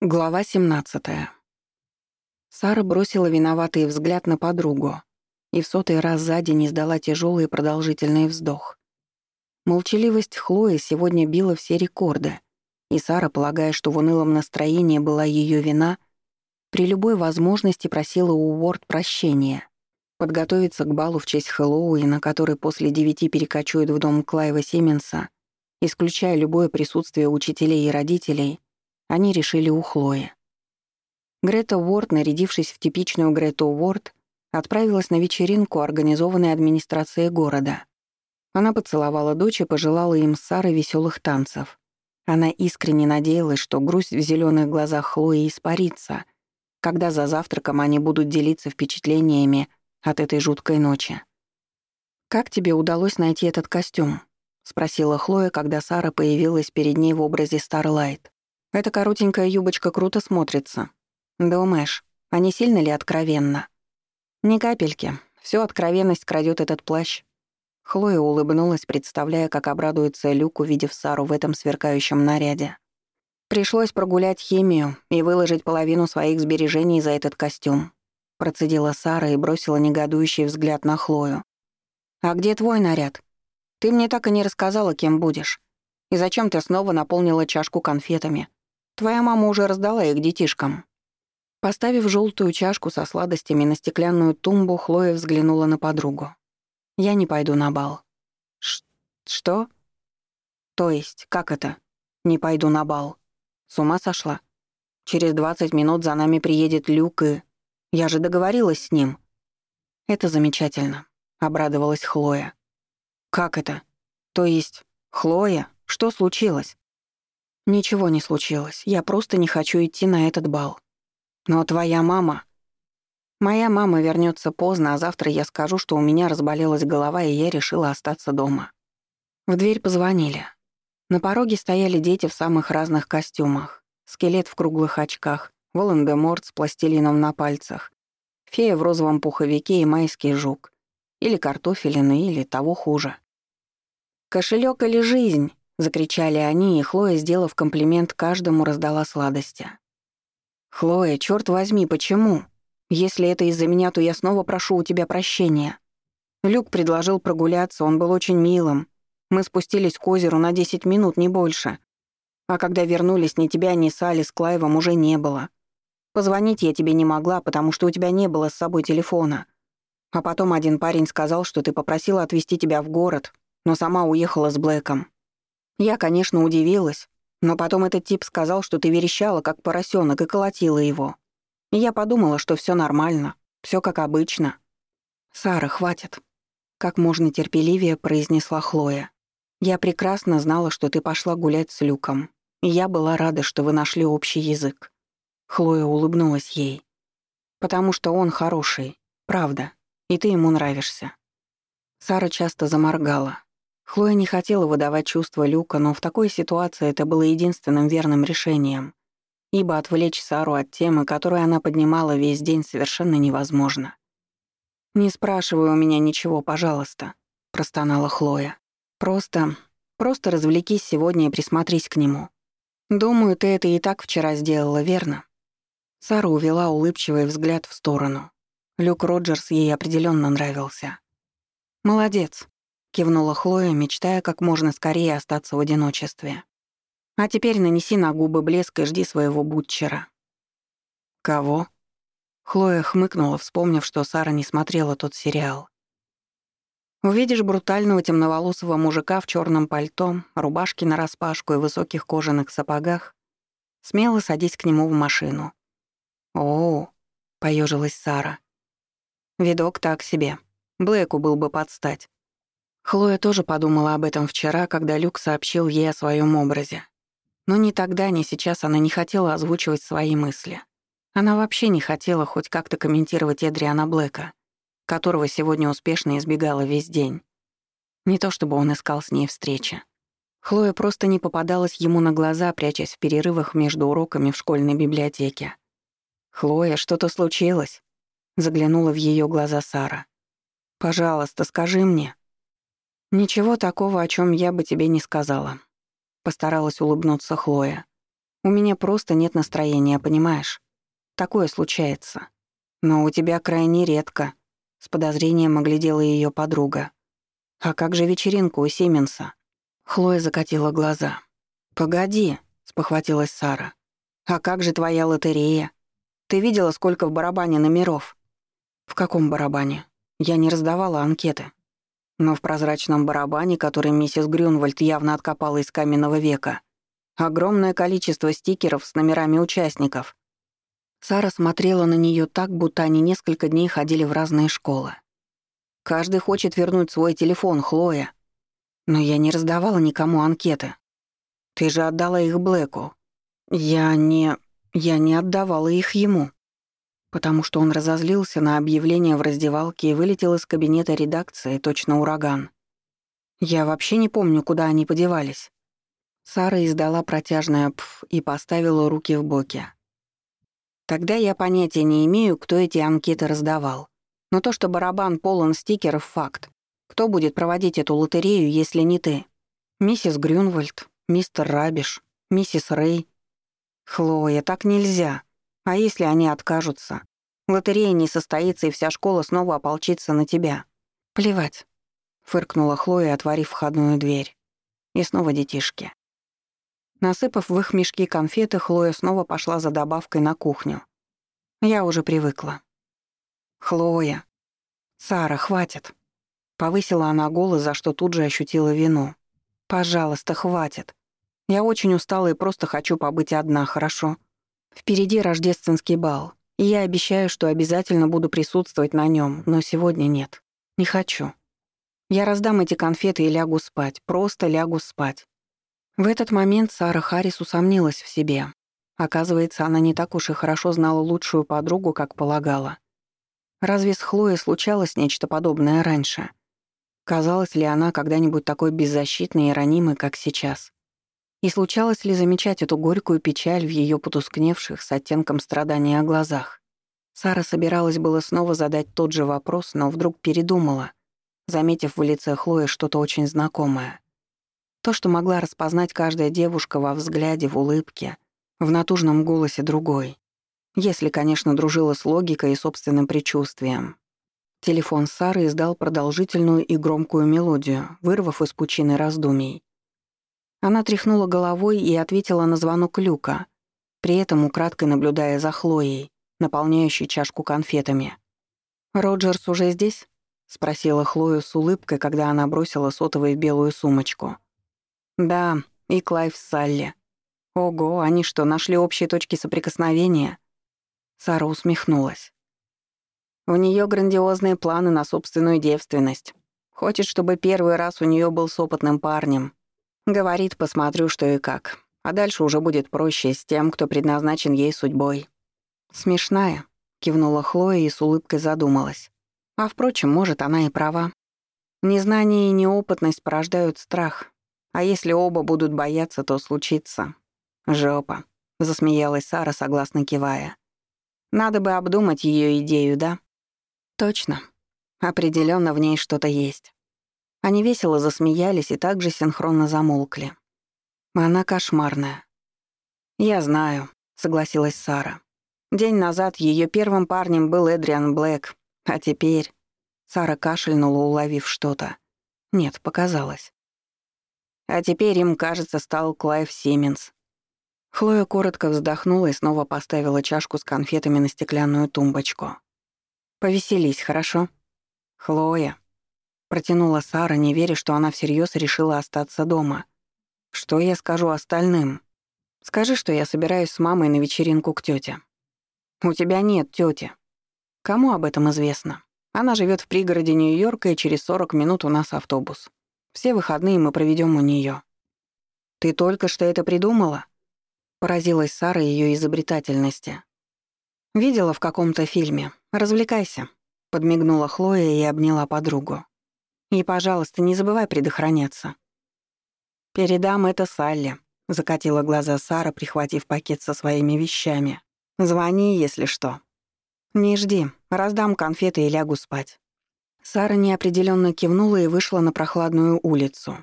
Глава 17. Сара бросила виноватый взгляд на подругу и в сотый раз за день издала тяжелый и продолжительный вздох. Молчаливость Хлои сегодня била все рекорды, и Сара, полагая, что в унылом настроении была ее вина, при любой возможности просила у Уорд прощения. Подготовиться к балу в честь Хэллоуина, который после девяти перекочует в дом Клайва Сименса, исключая любое присутствие учителей и родителей — они решили у Хлои. Грета Уорд, нарядившись в типичную Грету Уорд, отправилась на вечеринку, организованной администрацией города. Она поцеловала дочь и пожелала им с Сарой веселых танцев. Она искренне надеялась, что грусть в зеленых глазах Хлои испарится, когда за завтраком они будут делиться впечатлениями от этой жуткой ночи. «Как тебе удалось найти этот костюм?» — спросила Хлоя, когда Сара появилась перед ней в образе Старлайт. Эта коротенькая юбочка круто смотрится. Думаешь, а не сильно ли откровенно? Ни капельки. Всю откровенность крадет этот плащ. Хлоя улыбнулась, представляя, как обрадуется Люк, увидев Сару в этом сверкающем наряде. Пришлось прогулять химию и выложить половину своих сбережений за этот костюм. Процедила Сара и бросила негодующий взгляд на Хлою. «А где твой наряд? Ты мне так и не рассказала, кем будешь. И зачем ты снова наполнила чашку конфетами? Твоя мама уже раздала их детишкам». Поставив желтую чашку со сладостями на стеклянную тумбу, Хлоя взглянула на подругу. «Я не пойду на бал». Ш «Что?» «То есть, как это? Не пойду на бал? С ума сошла? Через 20 минут за нами приедет Люк и... Я же договорилась с ним». «Это замечательно», — обрадовалась Хлоя. «Как это? То есть, Хлоя, что случилось?» «Ничего не случилось. Я просто не хочу идти на этот бал. Но твоя мама...» «Моя мама вернется поздно, а завтра я скажу, что у меня разболелась голова, и я решила остаться дома». В дверь позвонили. На пороге стояли дети в самых разных костюмах. Скелет в круглых очках, Волан-де-Морт с пластилином на пальцах, фея в розовом пуховике и майский жук. Или картофелины, или того хуже. «Кошелёк или жизнь?» — закричали они, и Хлоя, сделав комплимент каждому, раздала сладости. «Хлоя, черт возьми, почему? Если это из-за меня, то я снова прошу у тебя прощения». Люк предложил прогуляться, он был очень милым. Мы спустились к озеру на 10 минут, не больше. А когда вернулись, ни тебя, ни Сали с Клайвом уже не было. Позвонить я тебе не могла, потому что у тебя не было с собой телефона. А потом один парень сказал, что ты попросила отвезти тебя в город, но сама уехала с Блэком. Я, конечно, удивилась, но потом этот тип сказал, что ты верещала, как поросенок, и колотила его. И я подумала, что все нормально, все как обычно. «Сара, хватит», — как можно терпеливее произнесла Хлоя. «Я прекрасно знала, что ты пошла гулять с Люком, и я была рада, что вы нашли общий язык». Хлоя улыбнулась ей. «Потому что он хороший, правда, и ты ему нравишься». Сара часто заморгала, Хлоя не хотела выдавать чувства Люка, но в такой ситуации это было единственным верным решением, ибо отвлечь Сару от темы, которую она поднимала весь день, совершенно невозможно. «Не спрашивай у меня ничего, пожалуйста», — простонала Хлоя. «Просто... просто развлекись сегодня и присмотрись к нему. Думаю, ты это и так вчера сделала, верно?» Сара увела улыбчивый взгляд в сторону. Люк Роджерс ей определенно нравился. «Молодец», кивнула Хлоя, мечтая как можно скорее остаться в одиночестве. А теперь нанеси на губы блеск и жди своего бутчера. Кого? Хлоя хмыкнула, вспомнив, что Сара не смотрела тот сериал. Увидишь брутального темноволосого мужика в черном пальто, рубашке нараспашку и высоких кожаных сапогах, смело садись к нему в машину. «О, — поежилась Сара. «Видок так себе. Блэку был бы подстать. Хлоя тоже подумала об этом вчера, когда Люк сообщил ей о своем образе. Но ни тогда, ни сейчас она не хотела озвучивать свои мысли. Она вообще не хотела хоть как-то комментировать Эдриана Блэка, которого сегодня успешно избегала весь день. Не то чтобы он искал с ней встречи. Хлоя просто не попадалась ему на глаза, прячась в перерывах между уроками в школьной библиотеке. «Хлоя, что-то случилось?» Заглянула в ее глаза Сара. «Пожалуйста, скажи мне», «Ничего такого, о чем я бы тебе не сказала», — постаралась улыбнуться Хлоя. У меня просто нет настроения, понимаешь? Такое случается. Но у тебя крайне редко. С подозрением оглядела ее подруга. А как же вечеринка у Сименса? Хлоя закатила глаза. «Погоди», — спохватилась Сара. «А как же твоя лотерея? Ты видела, сколько в барабане номеров?» «В каком барабане? Я не раздавала анкеты. Но в прозрачном барабане, который миссис Грюнвальд явно откопала из каменного века, огромное количество стикеров с номерами участников. Сара смотрела на нее так, будто они несколько дней ходили в разные школы. «Каждый хочет вернуть свой телефон, Хлоя. Но я не раздавала никому анкеты. Ты же отдала их Блэку. Я не... я не отдавала их ему потому что он разозлился на объявление в раздевалке и вылетел из кабинета редакции, точно ураган. Я вообще не помню, куда они подевались. Сара издала протяжное «пф» и поставила руки в боки. Тогда я понятия не имею, кто эти анкеты раздавал. Но то, что барабан полон стикеров — факт. Кто будет проводить эту лотерею, если не ты? Миссис Грюнвальд, мистер Рабиш, миссис Рэй. Хлоя, так нельзя. А если они откажутся? Лотерея не состоится, и вся школа снова ополчится на тебя. Плевать. Фыркнула Хлоя, отворив входную дверь. И снова детишки. Насыпав в их мешки конфеты, Хлоя снова пошла за добавкой на кухню. Я уже привыкла. «Хлоя!» «Сара, хватит!» Повысила она голос, за что тут же ощутила вину. «Пожалуйста, хватит. Я очень устала и просто хочу побыть одна, хорошо? Впереди рождественский бал, и я обещаю, что обязательно буду присутствовать на нем, но сегодня нет. Не хочу. Я раздам эти конфеты и лягу спать, просто лягу спать. В этот момент Сара Харрис усомнилась в себе. Оказывается, она не так уж и хорошо знала лучшую подругу, как полагала. Разве с Хлоей случалось нечто подобное раньше? Казалась ли она когда-нибудь такой беззащитной и ранимой, как сейчас? И случалось ли замечать эту горькую печаль в ее потускневших с оттенком страдания глазах? Сара собиралась было снова задать тот же вопрос, но вдруг передумала, заметив в лице Хлои что-то очень знакомое. То, что могла распознать каждая девушка во взгляде, в улыбке, в натужном голосе другой. Если, конечно, дружила с логикой и собственным предчувствием. Телефон Сары издал продолжительную и громкую мелодию, вырвав из пучины раздумий. Она тряхнула головой и ответила на звонок Люка, при этом украдкой наблюдая за Хлоей, наполняющей чашку конфетами. «Роджерс уже здесь?» — спросила Хлою с улыбкой, когда она бросила сотовый в белую сумочку. «Да, и Клайв с Салли. Ого, они что, нашли общие точки соприкосновения?» Сара усмехнулась. У нее грандиозные планы на собственную девственность. Хочет, чтобы первый раз у нее был с опытным парнем, Говорит, посмотрю, что и как. А дальше уже будет проще с тем, кто предназначен ей судьбой. Смешная, кивнула Хлоя и с улыбкой задумалась. А впрочем, может, она и права. Незнание и неопытность порождают страх. А если оба будут бояться, то случится. Жопа, засмеялась Сара, согласно кивая. Надо бы обдумать ее идею, да? Точно. Определенно в ней что-то есть. Они весело засмеялись и также синхронно замолкли. Она кошмарная. «Я знаю», — согласилась Сара. День назад ее первым парнем был Эдриан Блэк, а теперь... Сара кашлянула, уловив что-то. Нет, показалось. А теперь им, кажется, стал Клайв Сименс. Хлоя коротко вздохнула и снова поставила чашку с конфетами на стеклянную тумбочку. «Повеселись, хорошо?» «Хлоя», Протянула Сара, не веря, что она всерьез решила остаться дома. «Что я скажу остальным? Скажи, что я собираюсь с мамой на вечеринку к тете. «У тебя нет тети. Кому об этом известно? Она живет в пригороде Нью-Йорка, и через 40 минут у нас автобус. Все выходные мы проведем у нее. «Ты только что это придумала?» Поразилась Сара ее изобретательности. «Видела в каком-то фильме. Развлекайся», — подмигнула Хлоя и обняла подругу. И, пожалуйста, не забывай предохраняться». «Передам это Салли», — закатила глаза Сара, прихватив пакет со своими вещами. «Звони, если что». «Не жди, раздам конфеты и лягу спать». Сара неопределенно кивнула и вышла на прохладную улицу.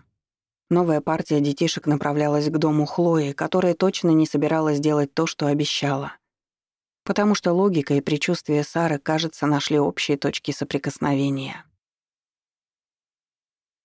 Новая партия детишек направлялась к дому Хлои, которая точно не собиралась делать то, что обещала. Потому что логика и предчувствие Сары, кажется, нашли общие точки соприкосновения.